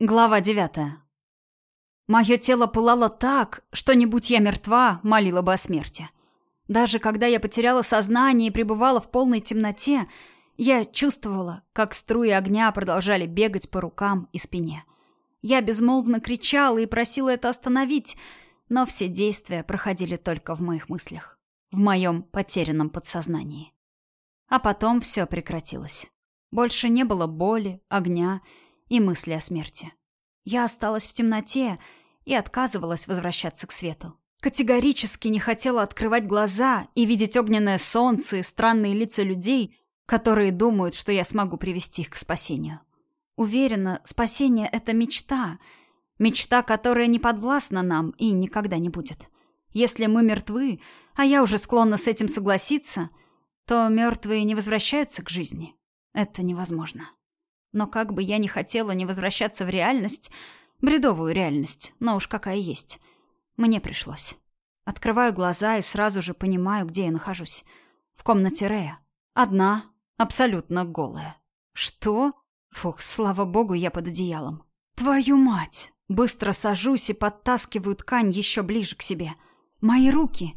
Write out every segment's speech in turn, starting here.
Глава девятая. Мое тело пылало так, что, не будь я мертва, молила бы о смерти. Даже когда я потеряла сознание и пребывала в полной темноте, я чувствовала, как струи огня продолжали бегать по рукам и спине. Я безмолвно кричала и просила это остановить, но все действия проходили только в моих мыслях, в моем потерянном подсознании. А потом все прекратилось. Больше не было боли, огня и мысли о смерти. Я осталась в темноте и отказывалась возвращаться к свету. Категорически не хотела открывать глаза и видеть огненное солнце и странные лица людей, которые думают, что я смогу привести их к спасению. Уверена, спасение — это мечта. Мечта, которая не подвластна нам и никогда не будет. Если мы мертвы, а я уже склонна с этим согласиться, то мертвые не возвращаются к жизни. Это невозможно. Но как бы я ни хотела не возвращаться в реальность, бредовую реальность, но уж какая есть, мне пришлось. Открываю глаза и сразу же понимаю, где я нахожусь. В комнате Рея. Одна, абсолютно голая. Что? Фух, слава богу, я под одеялом. Твою мать! Быстро сажусь и подтаскиваю ткань еще ближе к себе. Мои руки,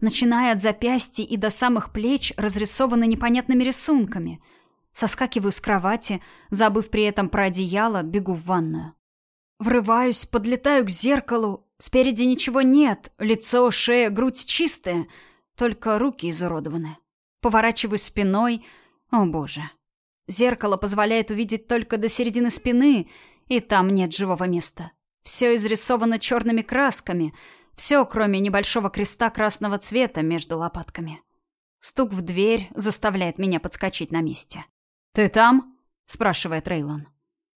начиная от запястья и до самых плеч, разрисованы непонятными рисунками — Соскакиваю с кровати, забыв при этом про одеяло, бегу в ванную. Врываюсь, подлетаю к зеркалу. Спереди ничего нет, лицо, шея, грудь чистые, только руки изуродованы. Поворачиваюсь спиной. О, боже. Зеркало позволяет увидеть только до середины спины, и там нет живого места. Все изрисовано черными красками, все, кроме небольшого креста красного цвета между лопатками. Стук в дверь заставляет меня подскочить на месте. «Ты там?» — спрашивает Рейлон.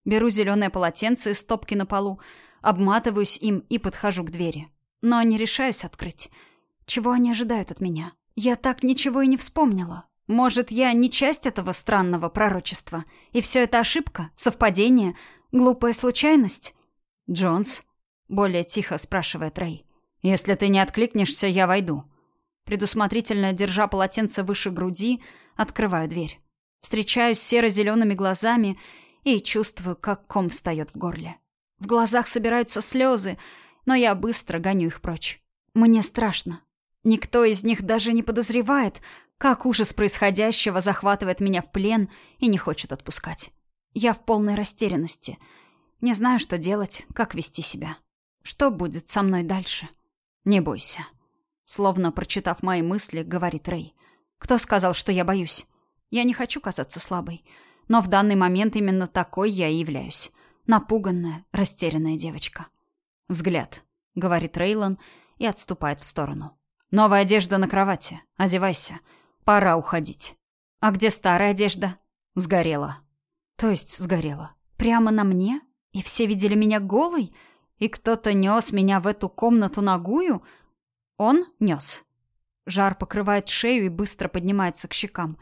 Беру зеленое полотенце из стопки на полу, обматываюсь им и подхожу к двери. Но не решаюсь открыть. Чего они ожидают от меня? Я так ничего и не вспомнила. Может, я не часть этого странного пророчества, и все это ошибка, совпадение, глупая случайность? «Джонс?» — более тихо спрашивает Рэй. «Если ты не откликнешься, я войду». Предусмотрительно держа полотенце выше груди, открываю дверь. Встречаюсь серо-зелеными глазами и чувствую, как ком встает в горле. В глазах собираются слезы, но я быстро гоню их прочь. Мне страшно. Никто из них даже не подозревает, как ужас происходящего захватывает меня в плен и не хочет отпускать. Я в полной растерянности. Не знаю, что делать, как вести себя. Что будет со мной дальше? Не бойся. Словно прочитав мои мысли, говорит Рэй. Кто сказал, что я боюсь? Я не хочу казаться слабой, но в данный момент именно такой я и являюсь. Напуганная, растерянная девочка. «Взгляд», — говорит Рейлон и отступает в сторону. «Новая одежда на кровати. Одевайся. Пора уходить». «А где старая одежда?» «Сгорела». «То есть сгорела? Прямо на мне? И все видели меня голой? И кто-то нес меня в эту комнату ногую? Он нес». Жар покрывает шею и быстро поднимается к щекам.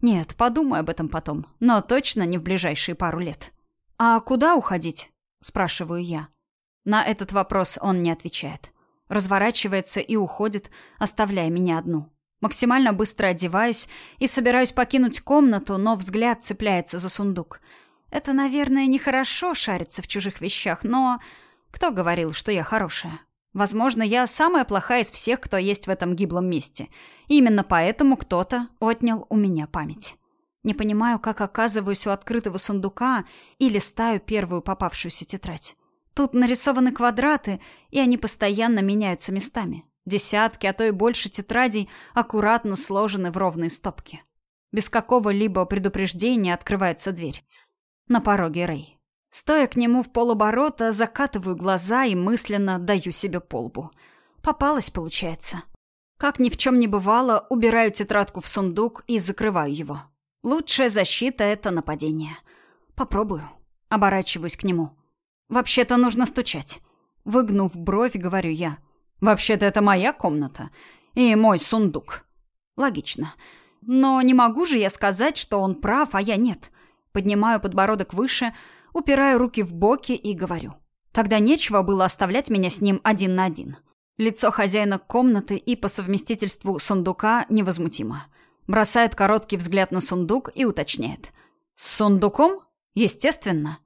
Нет, подумай об этом потом, но точно не в ближайшие пару лет. А куда уходить? спрашиваю я. На этот вопрос он не отвечает. Разворачивается и уходит, оставляя меня одну. Максимально быстро одеваюсь и собираюсь покинуть комнату, но взгляд цепляется за сундук. Это, наверное, нехорошо шариться в чужих вещах, но кто говорил, что я хорошая? Возможно, я самая плохая из всех, кто есть в этом гиблом месте. И именно поэтому кто-то отнял у меня память. Не понимаю, как оказываюсь у открытого сундука и листаю первую попавшуюся тетрадь. Тут нарисованы квадраты, и они постоянно меняются местами. Десятки, а то и больше тетрадей аккуратно сложены в ровные стопки. Без какого-либо предупреждения открывается дверь. На пороге Рэй. Стоя к нему в полоборота, закатываю глаза и мысленно даю себе полбу. Попалась, получается. Как ни в чем не бывало, убираю тетрадку в сундук и закрываю его. Лучшая защита — это нападение. Попробую. Оборачиваюсь к нему. Вообще-то нужно стучать. Выгнув бровь, говорю я. Вообще-то это моя комната и мой сундук. Логично. Но не могу же я сказать, что он прав, а я нет. Поднимаю подбородок выше — упираю руки в боки и говорю. Тогда нечего было оставлять меня с ним один на один. Лицо хозяина комнаты и по совместительству сундука невозмутимо. Бросает короткий взгляд на сундук и уточняет. «С сундуком? Естественно».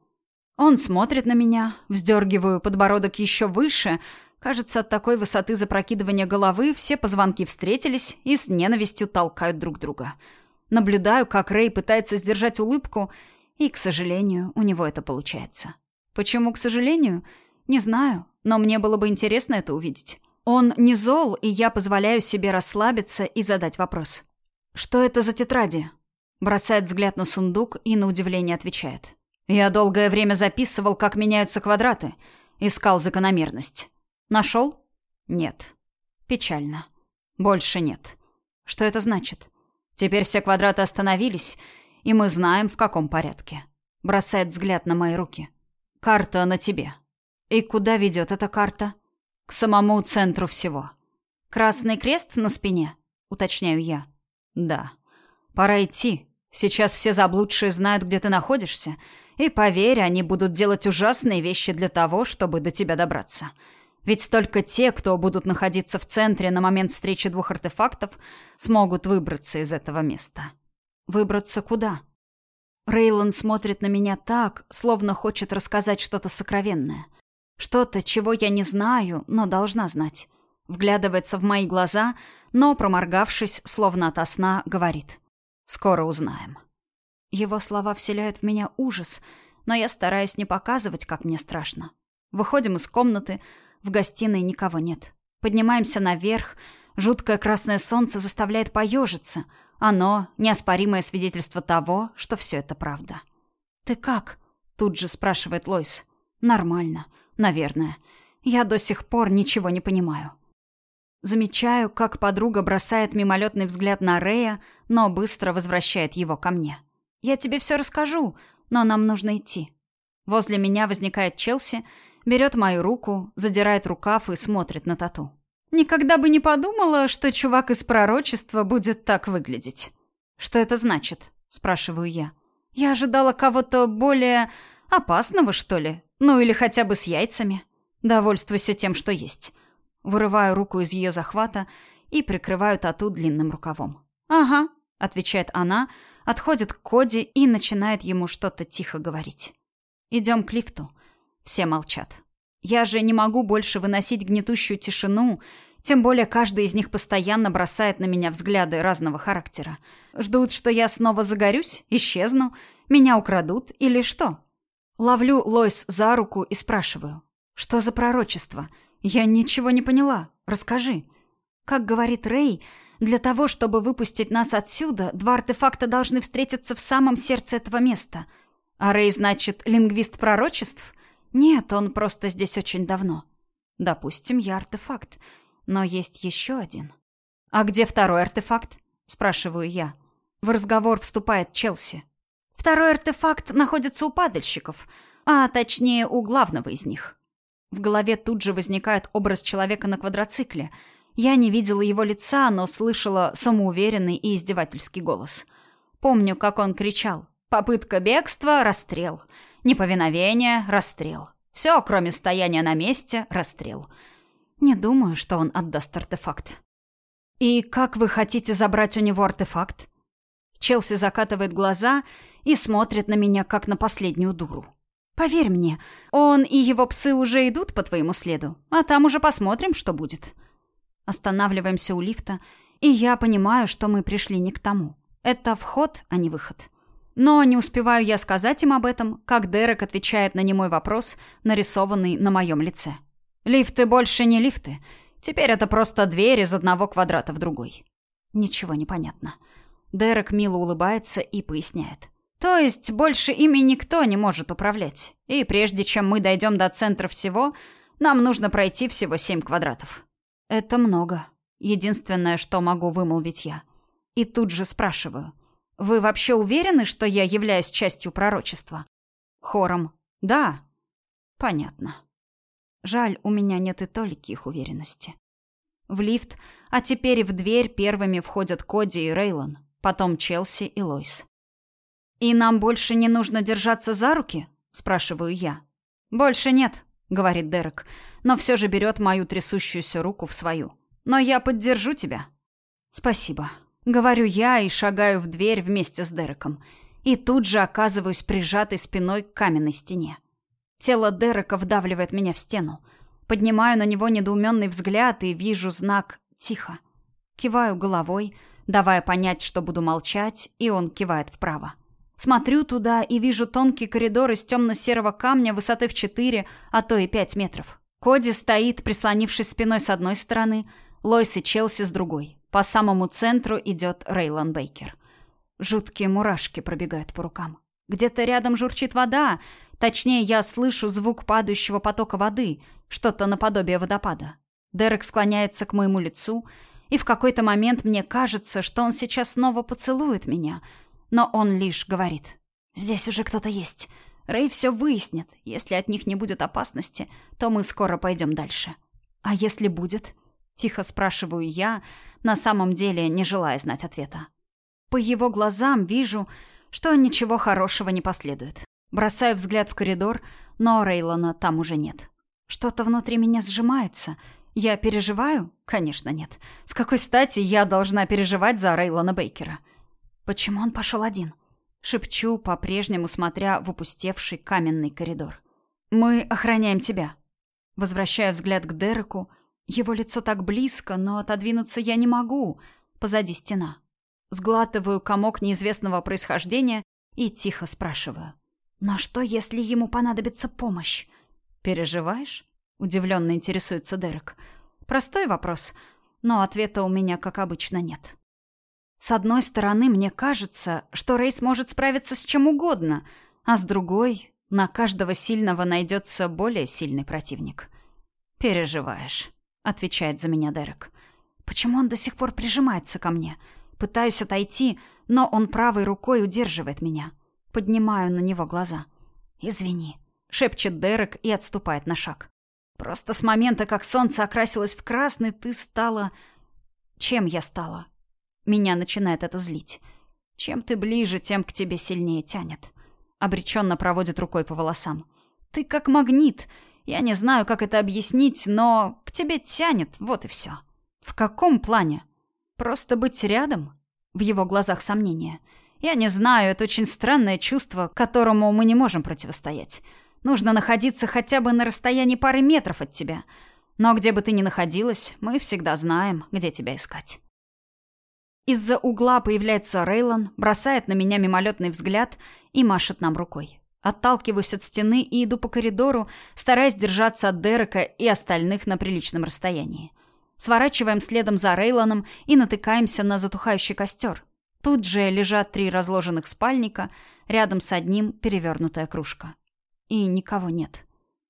Он смотрит на меня, вздергиваю подбородок еще выше. Кажется, от такой высоты запрокидывания головы все позвонки встретились и с ненавистью толкают друг друга. Наблюдаю, как Рэй пытается сдержать улыбку, и, к сожалению, у него это получается. Почему, к сожалению? Не знаю, но мне было бы интересно это увидеть. Он не зол, и я позволяю себе расслабиться и задать вопрос. «Что это за тетради?» Бросает взгляд на сундук и на удивление отвечает. «Я долгое время записывал, как меняются квадраты. Искал закономерность. Нашел? Нет. Печально. Больше нет. Что это значит? Теперь все квадраты остановились, и мы знаем, в каком порядке. Бросает взгляд на мои руки. Карта на тебе. И куда ведет эта карта? К самому центру всего. Красный крест на спине? Уточняю я. Да. Пора идти. Сейчас все заблудшие знают, где ты находишься. И поверь, они будут делать ужасные вещи для того, чтобы до тебя добраться. Ведь только те, кто будут находиться в центре на момент встречи двух артефактов, смогут выбраться из этого места. Выбраться куда? Рейлон смотрит на меня так, словно хочет рассказать что-то сокровенное. Что-то, чего я не знаю, но должна знать. Вглядывается в мои глаза, но, проморгавшись, словно ото сна, говорит. «Скоро узнаем». Его слова вселяют в меня ужас, но я стараюсь не показывать, как мне страшно. Выходим из комнаты, в гостиной никого нет. Поднимаемся наверх, жуткое красное солнце заставляет поежиться — оно — неоспоримое свидетельство того, что все это правда. «Ты как?» — тут же спрашивает Лойс. «Нормально, наверное. Я до сих пор ничего не понимаю». Замечаю, как подруга бросает мимолетный взгляд на Рея, но быстро возвращает его ко мне. «Я тебе все расскажу, но нам нужно идти». Возле меня возникает Челси, берет мою руку, задирает рукав и смотрит на тату. Никогда бы не подумала, что чувак из пророчества будет так выглядеть. Что это значит? спрашиваю я. Я ожидала кого-то более опасного, что ли? Ну или хотя бы с яйцами. Довольствуйся тем, что есть. Вырываю руку из ее захвата и прикрываю тату длинным рукавом. «Ага», — отвечает она, отходит к Коди и начинает ему что-то тихо говорить. «Идем к лифту». Все молчат. Я же не могу больше выносить гнетущую тишину, тем более каждый из них постоянно бросает на меня взгляды разного характера. Ждут, что я снова загорюсь, исчезну, меня украдут или что? Ловлю Лойс за руку и спрашиваю. Что за пророчество? Я ничего не поняла. Расскажи. Как говорит Рэй, для того, чтобы выпустить нас отсюда, два артефакта должны встретиться в самом сердце этого места. А Рэй, значит, лингвист пророчеств? Нет, он просто здесь очень давно. Допустим, я артефакт. Но есть еще один. «А где второй артефакт?» — спрашиваю я. В разговор вступает Челси. «Второй артефакт находится у падальщиков, а точнее у главного из них». В голове тут же возникает образ человека на квадроцикле. Я не видела его лица, но слышала самоуверенный и издевательский голос. Помню, как он кричал. «Попытка бегства — расстрел. Неповиновение — расстрел. Все, кроме стояния на месте — расстрел». Не думаю, что он отдаст артефакт. И как вы хотите забрать у него артефакт? Челси закатывает глаза и смотрит на меня, как на последнюю дуру. Поверь мне, он и его псы уже идут по твоему следу, а там уже посмотрим, что будет. Останавливаемся у лифта, и я понимаю, что мы пришли не к тому. Это вход, а не выход. Но не успеваю я сказать им об этом, как Дерек отвечает на немой вопрос, нарисованный на моем лице. Лифты больше не лифты. Теперь это просто дверь из одного квадрата в другой. Ничего не понятно. Дерек мило улыбается и поясняет. То есть больше ими никто не может управлять. И прежде чем мы дойдем до центра всего, нам нужно пройти всего семь квадратов. Это много. Единственное, что могу вымолвить я. И тут же спрашиваю. Вы вообще уверены, что я являюсь частью пророчества? Хором. Да. Понятно. Жаль, у меня нет и толики их уверенности. В лифт, а теперь и в дверь первыми входят Коди и Рейлон, потом Челси и Лойс. «И нам больше не нужно держаться за руки?» – спрашиваю я. «Больше нет», – говорит Дерек, но все же берет мою трясущуюся руку в свою. «Но я поддержу тебя». «Спасибо», – говорю я и шагаю в дверь вместе с Дереком. И тут же оказываюсь прижатой спиной к каменной стене. Тело Дерека вдавливает меня в стену. Поднимаю на него недоуменный взгляд и вижу знак «Тихо». Киваю головой, давая понять, что буду молчать, и он кивает вправо. Смотрю туда и вижу тонкий коридор из темно-серого камня высотой в 4, а то и 5 метров. Коди стоит, прислонившись спиной с одной стороны, Лойс и Челси с другой. По самому центру идет Рейлан Бейкер. Жуткие мурашки пробегают по рукам. Где-то рядом журчит вода, точнее, я слышу звук падающего потока воды, что-то наподобие водопада. Дерек склоняется к моему лицу, и в какой-то момент мне кажется, что он сейчас снова поцелует меня — но он лишь говорит. «Здесь уже кто-то есть. Рэй все выяснит. Если от них не будет опасности, то мы скоро пойдем дальше». «А если будет?» — тихо спрашиваю я, на самом деле не желая знать ответа. По его глазам вижу, что ничего хорошего не последует. Бросаю взгляд в коридор, но Рейлона там уже нет. Что-то внутри меня сжимается. Я переживаю? Конечно, нет. С какой стати я должна переживать за Рейлона Бейкера? — Почему он пошел один? Шепчу, по-прежнему смотря в опустевший каменный коридор. Мы охраняем тебя. Возвращаю взгляд к Дереку. Его лицо так близко, но отодвинуться я не могу. Позади стена. Сглатываю комок неизвестного происхождения и тихо спрашиваю. «Но что, если ему понадобится помощь?» «Переживаешь?» — удивленно интересуется Дерек. «Простой вопрос, но ответа у меня, как обычно, нет». С одной стороны, мне кажется, что Рейс может справиться с чем угодно, а с другой, на каждого сильного найдется более сильный противник. «Переживаешь», — отвечает за меня Дерек. «Почему он до сих пор прижимается ко мне? Пытаюсь отойти, но он правой рукой удерживает меня. Поднимаю на него глаза. «Извини», — шепчет Дерек и отступает на шаг. «Просто с момента, как солнце окрасилось в красный, ты стала...» «Чем я стала?» Меня начинает это злить. Чем ты ближе, тем к тебе сильнее тянет. Обреченно проводит рукой по волосам. Ты как магнит. Я не знаю, как это объяснить, но к тебе тянет, вот и все. В каком плане? Просто быть рядом? В его глазах сомнения. Я не знаю, это очень странное чувство, которому мы не можем противостоять. Нужно находиться хотя бы на расстоянии пары метров от тебя. Но где бы ты ни находилась, мы всегда знаем, где тебя искать. Из-за угла появляется Рейлон, бросает на меня мимолетный взгляд и машет нам рукой. Отталкиваюсь от стены и иду по коридору, стараясь держаться от Дерека и остальных на приличном расстоянии. Сворачиваем следом за Рейлоном и натыкаемся на затухающий костер. Тут же лежат три разложенных спальника, рядом с одним перевернутая кружка. И никого нет.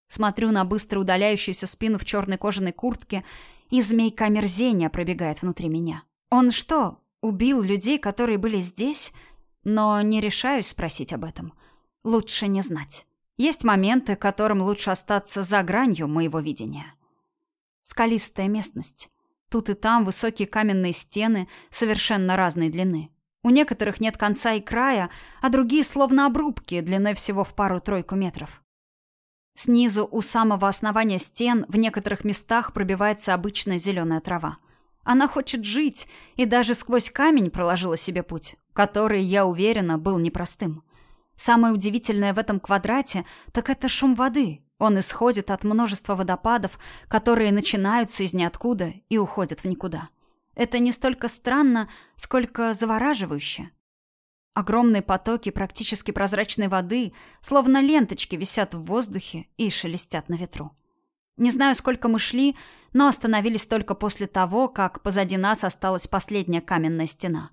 Смотрю на быстро удаляющуюся спину в черной кожаной куртке, и змейка мерзения пробегает внутри меня. Он что, убил людей, которые были здесь, но не решаюсь спросить об этом. Лучше не знать. Есть моменты, которым лучше остаться за гранью моего видения. Скалистая местность. Тут и там высокие каменные стены совершенно разной длины. У некоторых нет конца и края, а другие словно обрубки, длиной всего в пару-тройку метров. Снизу, у самого основания стен, в некоторых местах пробивается обычная зеленая трава. Она хочет жить и даже сквозь камень проложила себе путь, который, я уверена, был непростым. Самое удивительное в этом квадрате так это шум воды. Он исходит от множества водопадов, которые начинаются из ниоткуда и уходят в никуда. Это не столько странно, сколько завораживающе. Огромные потоки практически прозрачной воды, словно ленточки, висят в воздухе и шелестят на ветру. Не знаю, сколько мы шли, но остановились только после того, как позади нас осталась последняя каменная стена.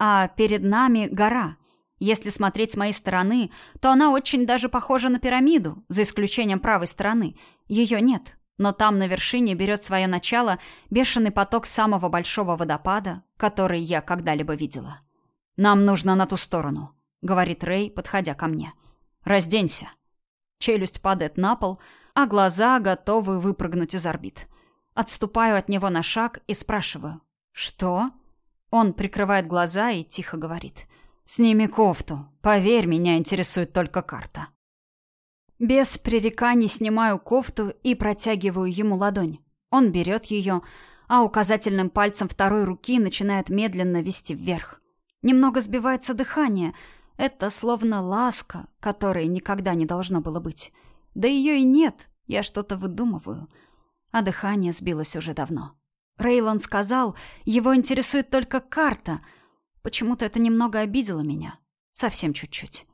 А перед нами гора. Если смотреть с моей стороны, то она очень даже похожа на пирамиду, за исключением правой стороны. Ее нет, но там на вершине берет свое начало бешеный поток самого большого водопада, который я когда-либо видела. «Нам нужно на ту сторону», — говорит Рэй, подходя ко мне. «Разденься». Челюсть падает на пол, а глаза готовы выпрыгнуть из орбит. Отступаю от него на шаг и спрашиваю. «Что?» Он прикрывает глаза и тихо говорит. «Сними кофту. Поверь, меня интересует только карта». Без пререканий снимаю кофту и протягиваю ему ладонь. Он берет ее, а указательным пальцем второй руки начинает медленно вести вверх. Немного сбивается дыхание. Это словно ласка, которой никогда не должно было быть. Да ее и нет, я что-то выдумываю. А дыхание сбилось уже давно. Рейлон сказал, его интересует только карта. Почему-то это немного обидело меня. Совсем чуть-чуть.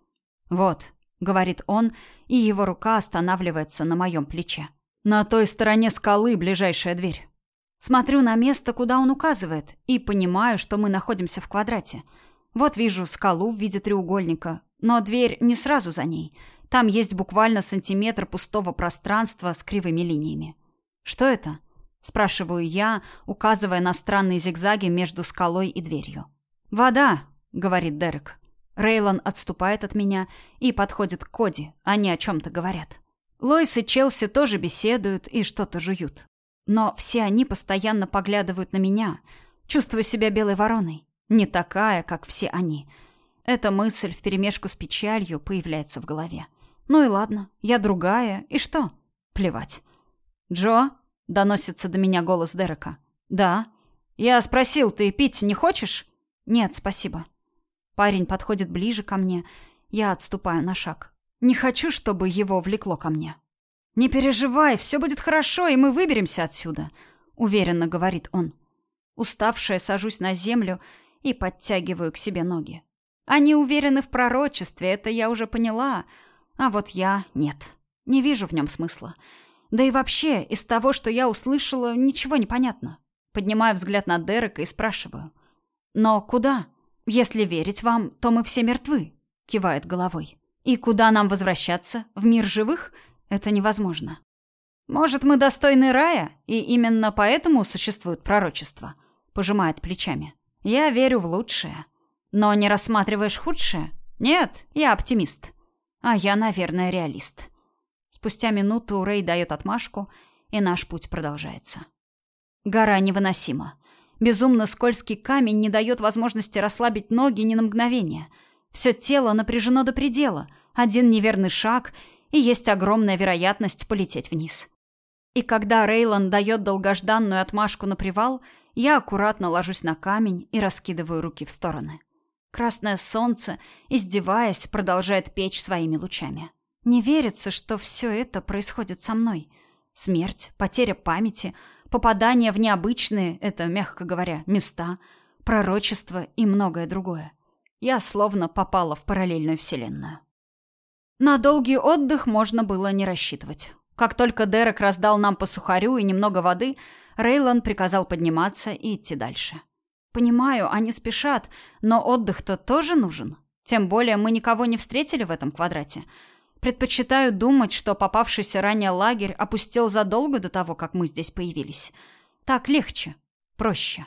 «Вот», — говорит он, и его рука останавливается на моем плече. «На той стороне скалы ближайшая дверь». Смотрю на место, куда он указывает, и понимаю, что мы находимся в квадрате. Вот вижу скалу в виде треугольника, но дверь не сразу за ней. Там есть буквально сантиметр пустого пространства с кривыми линиями. «Что это?» — спрашиваю я, указывая на странные зигзаги между скалой и дверью. «Вода», — говорит Дерек. Рейлон отступает от меня и подходит к Коди. Они о чем-то говорят. Лойс и Челси тоже беседуют и что-то жуют. Но все они постоянно поглядывают на меня, чувствуя себя белой вороной. Не такая, как все они. Эта мысль вперемешку с печалью появляется в голове. Ну и ладно, я другая, и что? Плевать. «Джо?» — доносится до меня голос Дерека. «Да». «Я спросил, ты пить не хочешь?» «Нет, спасибо». Парень подходит ближе ко мне. Я отступаю на шаг. Не хочу, чтобы его влекло ко мне. «Не переживай, все будет хорошо, и мы выберемся отсюда», — уверенно говорит он. Уставшая сажусь на землю и подтягиваю к себе ноги. Они уверены в пророчестве, это я уже поняла, а вот я нет. Не вижу в нем смысла. Да и вообще, из того, что я услышала, ничего не понятно. Поднимаю взгляд на Дерека и спрашиваю. «Но куда? Если верить вам, то мы все мертвы», — кивает головой. «И куда нам возвращаться? В мир живых?» Это невозможно. Может, мы достойны рая, и именно поэтому существует пророчество? Пожимает плечами. Я верю в лучшее. Но не рассматриваешь худшее? Нет, я оптимист. А я, наверное, реалист. Спустя минуту Рэй дает отмашку, и наш путь продолжается. Гора невыносима. Безумно скользкий камень не дает возможности расслабить ноги ни на мгновение. Все тело напряжено до предела. Один неверный шаг — и есть огромная вероятность полететь вниз. И когда Рейлан дает долгожданную отмашку на привал, я аккуратно ложусь на камень и раскидываю руки в стороны. Красное солнце, издеваясь, продолжает печь своими лучами. Не верится, что все это происходит со мной. Смерть, потеря памяти, попадание в необычные, это, мягко говоря, места, пророчество и многое другое. Я словно попала в параллельную вселенную. На долгий отдых можно было не рассчитывать. Как только Дерек раздал нам по сухарю и немного воды, Рейлан приказал подниматься и идти дальше. Понимаю, они спешат, но отдых-то тоже нужен. Тем более мы никого не встретили в этом квадрате. Предпочитаю думать, что попавшийся ранее лагерь опустил задолго до того, как мы здесь появились. Так легче, проще.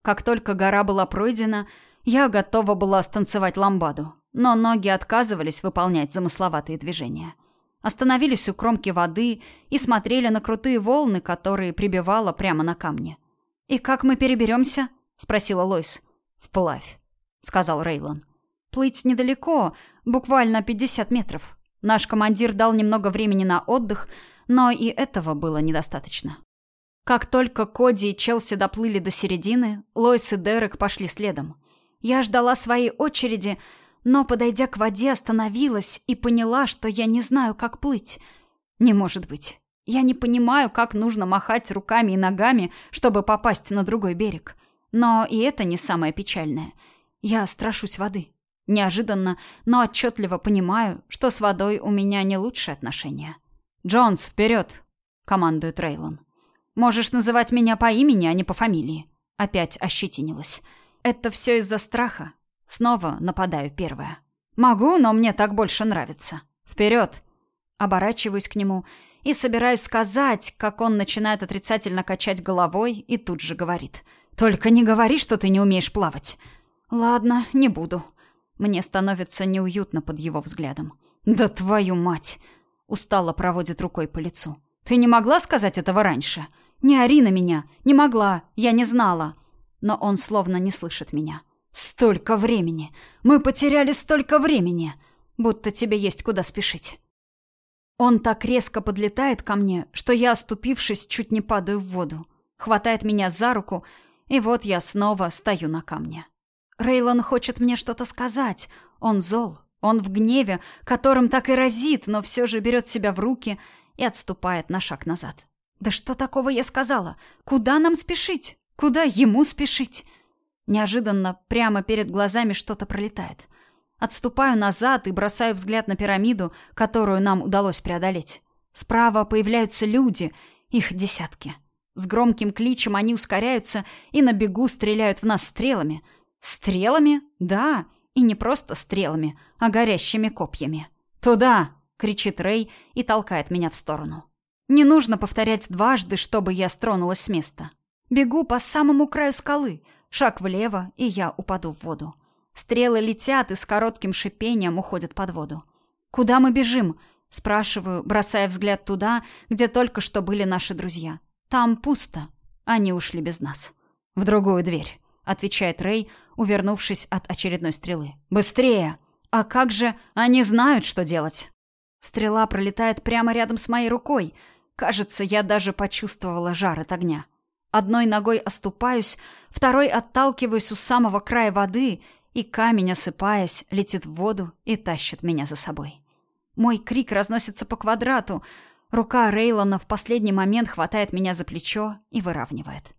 Как только гора была пройдена, я готова была станцевать ламбаду но ноги отказывались выполнять замысловатые движения. Остановились у кромки воды и смотрели на крутые волны, которые прибивало прямо на камни. «И как мы переберемся?» — спросила Лойс. «Вплавь», — сказал Рейлон. «Плыть недалеко, буквально 50 метров. Наш командир дал немного времени на отдых, но и этого было недостаточно». Как только Коди и Челси доплыли до середины, Лойс и Дерек пошли следом. Я ждала своей очереди, но, подойдя к воде, остановилась и поняла, что я не знаю, как плыть. Не может быть. Я не понимаю, как нужно махать руками и ногами, чтобы попасть на другой берег. Но и это не самое печальное. Я страшусь воды. Неожиданно, но отчетливо понимаю, что с водой у меня не лучшие отношения. «Джонс, вперед!» — командует Рейлон. «Можешь называть меня по имени, а не по фамилии». Опять ощетинилась. «Это все из-за страха. Снова нападаю первая. Могу, но мне так больше нравится. Вперед! Оборачиваюсь к нему и собираюсь сказать, как он начинает отрицательно качать головой и тут же говорит. «Только не говори, что ты не умеешь плавать». «Ладно, не буду». Мне становится неуютно под его взглядом. «Да твою мать!» Устало проводит рукой по лицу. «Ты не могла сказать этого раньше? Не ори на меня! Не могла! Я не знала!» Но он словно не слышит меня. Столько времени! Мы потеряли столько времени! Будто тебе есть куда спешить. Он так резко подлетает ко мне, что я, оступившись, чуть не падаю в воду. Хватает меня за руку, и вот я снова стою на камне. Рейлон хочет мне что-то сказать. Он зол, Он в гневе, которым так и разит, но все же берет себя в руки и отступает на шаг назад. «Да что такого я сказала? Куда нам спешить? Куда ему спешить?» Неожиданно прямо перед глазами что-то пролетает. Отступаю назад и бросаю взгляд на пирамиду, которую нам удалось преодолеть. Справа появляются люди, их десятки. С громким кличем они ускоряются и на бегу стреляют в нас стрелами. Стрелами? Да, и не просто стрелами, а горящими копьями. «Туда!» — кричит Рэй и толкает меня в сторону. Не нужно повторять дважды, чтобы я стронулась с места. Бегу по самому краю скалы, шаг влево, и я упаду в воду. Стрелы летят и с коротким шипением уходят под воду. «Куда мы бежим?» — спрашиваю, бросая взгляд туда, где только что были наши друзья. «Там пусто. Они ушли без нас». «В другую дверь», — отвечает Рэй, увернувшись от очередной стрелы. «Быстрее!» «А как же? Они знают, что делать!» Стрела пролетает прямо рядом с моей рукой. Кажется, я даже почувствовала жар от огня. Одной ногой оступаюсь, второй отталкиваюсь у самого края воды, и камень, осыпаясь, летит в воду и тащит меня за собой. Мой крик разносится по квадрату. Рука Рейлона в последний момент хватает меня за плечо и выравнивает.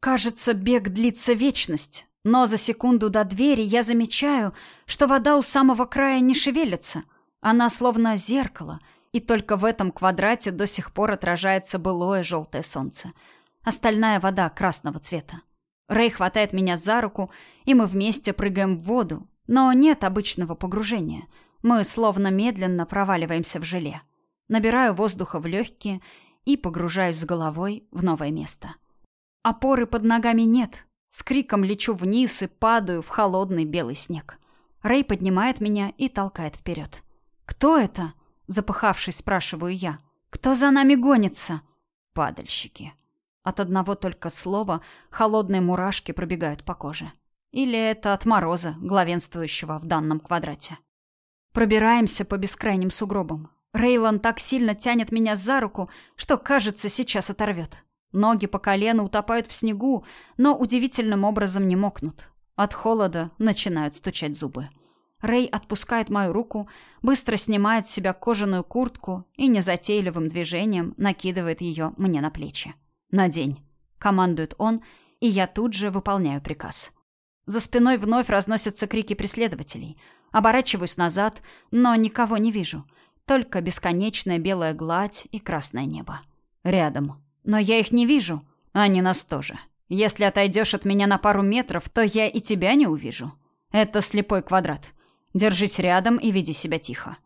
Кажется, бег длится вечность, но за секунду до двери я замечаю, что вода у самого края не шевелится. Она словно зеркало, и только в этом квадрате до сих пор отражается былое желтое солнце — Остальная вода красного цвета. Рэй хватает меня за руку, и мы вместе прыгаем в воду. Но нет обычного погружения. Мы словно медленно проваливаемся в желе. Набираю воздуха в легкие и погружаюсь с головой в новое место. Опоры под ногами нет. С криком лечу вниз и падаю в холодный белый снег. Рэй поднимает меня и толкает вперед. «Кто это?» — запыхавшись, спрашиваю я. «Кто за нами гонится?» «Падальщики», от одного только слова холодные мурашки пробегают по коже. Или это от мороза, главенствующего в данном квадрате. Пробираемся по бескрайним сугробам. Рейлан так сильно тянет меня за руку, что, кажется, сейчас оторвет. Ноги по колено утопают в снегу, но удивительным образом не мокнут. От холода начинают стучать зубы. Рэй отпускает мою руку, быстро снимает с себя кожаную куртку и незатейливым движением накидывает ее мне на плечи. «Надень», — командует он, и я тут же выполняю приказ. За спиной вновь разносятся крики преследователей. Оборачиваюсь назад, но никого не вижу. Только бесконечная белая гладь и красное небо. Рядом. Но я их не вижу. Они нас тоже. Если отойдешь от меня на пару метров, то я и тебя не увижу. Это слепой квадрат. Держись рядом и веди себя тихо.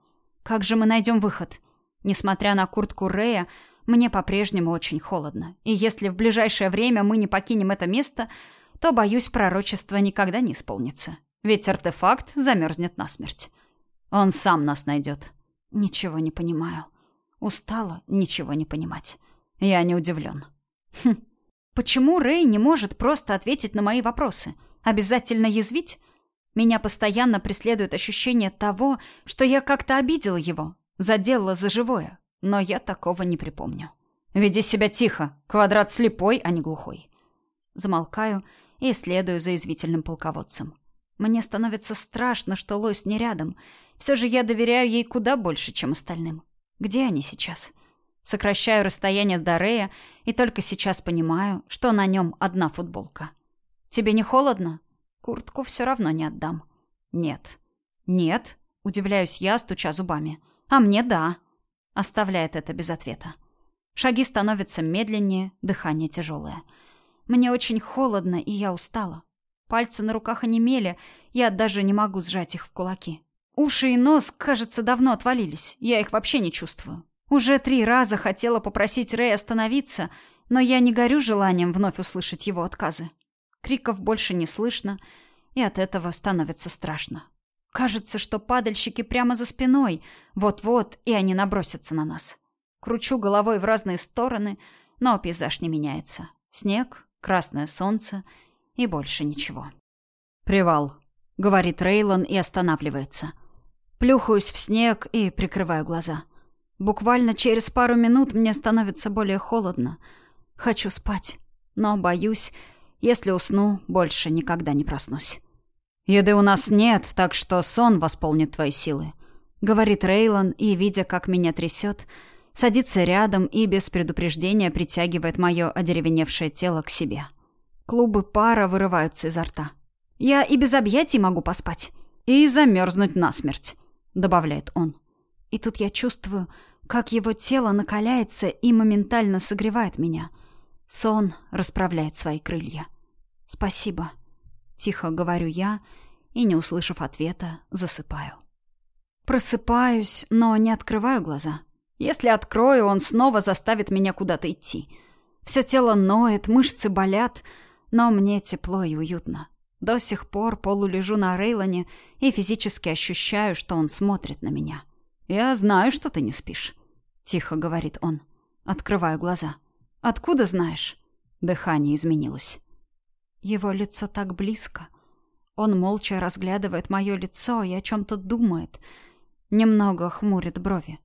Как же мы найдем выход? Несмотря на куртку Рея, мне по-прежнему очень холодно, и если в ближайшее время мы не покинем это место, то, боюсь, пророчество никогда не исполнится. Ведь артефакт замерзнет насмерть. Он сам нас найдет. Ничего не понимаю. Устала ничего не понимать. Я не удивлен. Хм. Почему Рэй не может просто ответить на мои вопросы? Обязательно язвить? Меня постоянно преследует ощущение того, что я как-то обидела его, задела за живое, но я такого не припомню. Веди себя тихо. Квадрат слепой, а не глухой. Замолкаю и следую за извительным полководцем. Мне становится страшно, что Лось не рядом. Все же я доверяю ей куда больше, чем остальным. Где они сейчас? Сокращаю расстояние до Рея и только сейчас понимаю, что на нем одна футболка. Тебе не холодно? Куртку все равно не отдам. Нет. Нет? Удивляюсь я, стуча зубами. А мне да. Оставляет это без ответа. Шаги становятся медленнее, дыхание тяжелое. Мне очень холодно, и я устала. Пальцы на руках онемели, я даже не могу сжать их в кулаки. Уши и нос, кажется, давно отвалились. Я их вообще не чувствую. Уже три раза хотела попросить Рэя остановиться, но я не горю желанием вновь услышать его отказы. Криков больше не слышно, и от этого становится страшно. Кажется, что падальщики прямо за спиной. Вот-вот, и они набросятся на нас. Кручу головой в разные стороны, но пейзаж не меняется. Снег, красное солнце и больше ничего. «Привал», — говорит Рейлон и останавливается. Плюхаюсь в снег и прикрываю глаза. Буквально через пару минут мне становится более холодно. Хочу спать, но боюсь, если усну, больше никогда не проснусь. «Еды у нас нет, так что сон восполнит твои силы», — говорит Рейлон, и, видя, как меня трясет, садится рядом и без предупреждения притягивает мое одеревеневшее тело к себе. Клубы пара вырываются изо рта. «Я и без объятий могу поспать. И замерзнуть насмерть», — добавляет он. И тут я чувствую, как его тело накаляется и моментально согревает меня. Сон расправляет свои крылья. «Спасибо», — тихо говорю я, и, не услышав ответа, засыпаю. Просыпаюсь, но не открываю глаза. Если открою, он снова заставит меня куда-то идти. Все тело ноет, мышцы болят, но мне тепло и уютно. До сих пор полулежу на Рейлоне и физически ощущаю, что он смотрит на меня. «Я знаю, что ты не спишь», — тихо говорит он. Открываю глаза. «Откуда знаешь?» Дыхание изменилось. Его лицо так близко. Он молча разглядывает мое лицо и о чем-то думает. Немного хмурит брови.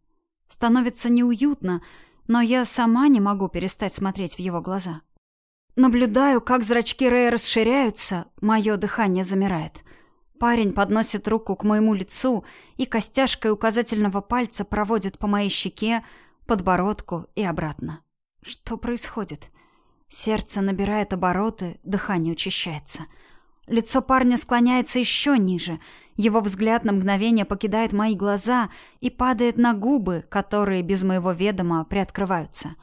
Становится неуютно, но я сама не могу перестать смотреть в его глаза. Наблюдаю, как зрачки Рэя расширяются, мое дыхание замирает. Парень подносит руку к моему лицу и костяшкой указательного пальца проводит по моей щеке, подбородку и обратно. Что происходит? Сердце набирает обороты, дыхание учащается. Лицо парня склоняется еще ниже. Его взгляд на мгновение покидает мои глаза и падает на губы, которые без моего ведома приоткрываются.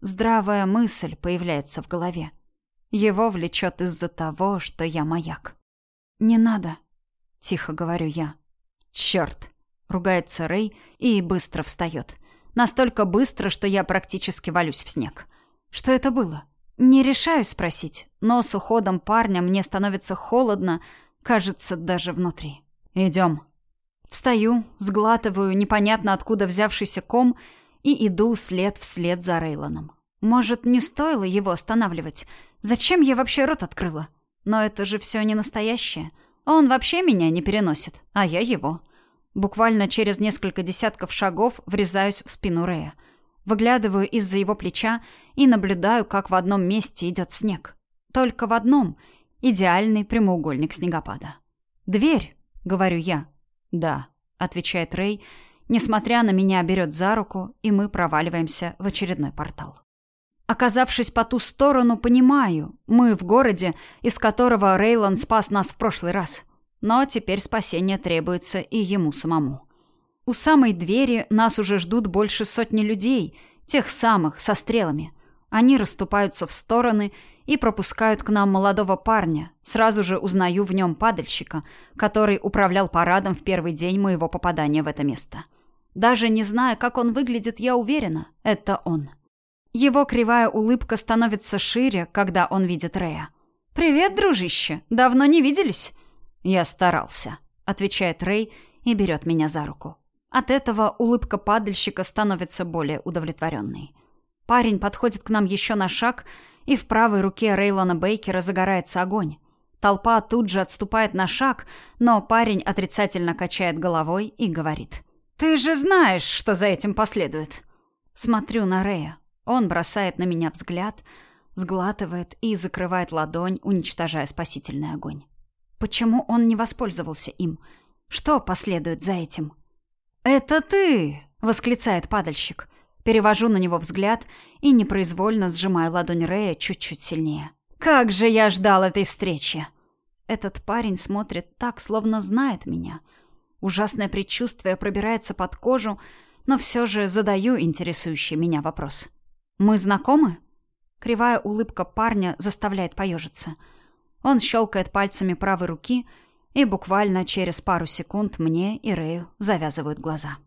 Здравая мысль появляется в голове. Его влечет из-за того, что я маяк. «Не надо», — тихо говорю я. «Черт!» — ругается Рэй и быстро встает. Настолько быстро, что я практически валюсь в снег. Что это было? Не решаюсь спросить, но с уходом парня мне становится холодно, кажется, даже внутри. «Идем». Встаю, сглатываю непонятно откуда взявшийся ком и иду след вслед за Рейлоном. Может, не стоило его останавливать? Зачем я вообще рот открыла? Но это же все не настоящее. Он вообще меня не переносит, а я его. Буквально через несколько десятков шагов врезаюсь в спину Рея. Выглядываю из-за его плеча и наблюдаю, как в одном месте идет снег. Только в одном — идеальный прямоугольник снегопада. «Дверь!» — говорю я. «Да», — отвечает Рэй, несмотря на меня, берет за руку, и мы проваливаемся в очередной портал. Оказавшись по ту сторону, понимаю, мы в городе, из которого Рейлан спас нас в прошлый раз. Но теперь спасение требуется и ему самому. У самой двери нас уже ждут больше сотни людей, тех самых, со стрелами. Они расступаются в стороны и пропускают к нам молодого парня. Сразу же узнаю в нем падальщика, который управлял парадом в первый день моего попадания в это место. Даже не зная, как он выглядит, я уверена, это он. Его кривая улыбка становится шире, когда он видит Рея. «Привет, дружище! Давно не виделись?» «Я старался», — отвечает Рэй и берет меня за руку. От этого улыбка падальщика становится более удовлетворенной. Парень подходит к нам еще на шаг, и в правой руке Рейлона Бейкера загорается огонь. Толпа тут же отступает на шаг, но парень отрицательно качает головой и говорит. «Ты же знаешь, что за этим последует!» Смотрю на Рея. Он бросает на меня взгляд, сглатывает и закрывает ладонь, уничтожая спасительный огонь. Почему он не воспользовался им? Что последует за этим?» «Это ты!» — восклицает падальщик. Перевожу на него взгляд и непроизвольно сжимаю ладонь Рея чуть-чуть сильнее. «Как же я ждал этой встречи!» Этот парень смотрит так, словно знает меня. Ужасное предчувствие пробирается под кожу, но все же задаю интересующий меня вопрос. «Мы знакомы?» Кривая улыбка парня заставляет поежиться. Он щелкает пальцами правой руки — и буквально через пару секунд мне и Рэю завязывают глаза.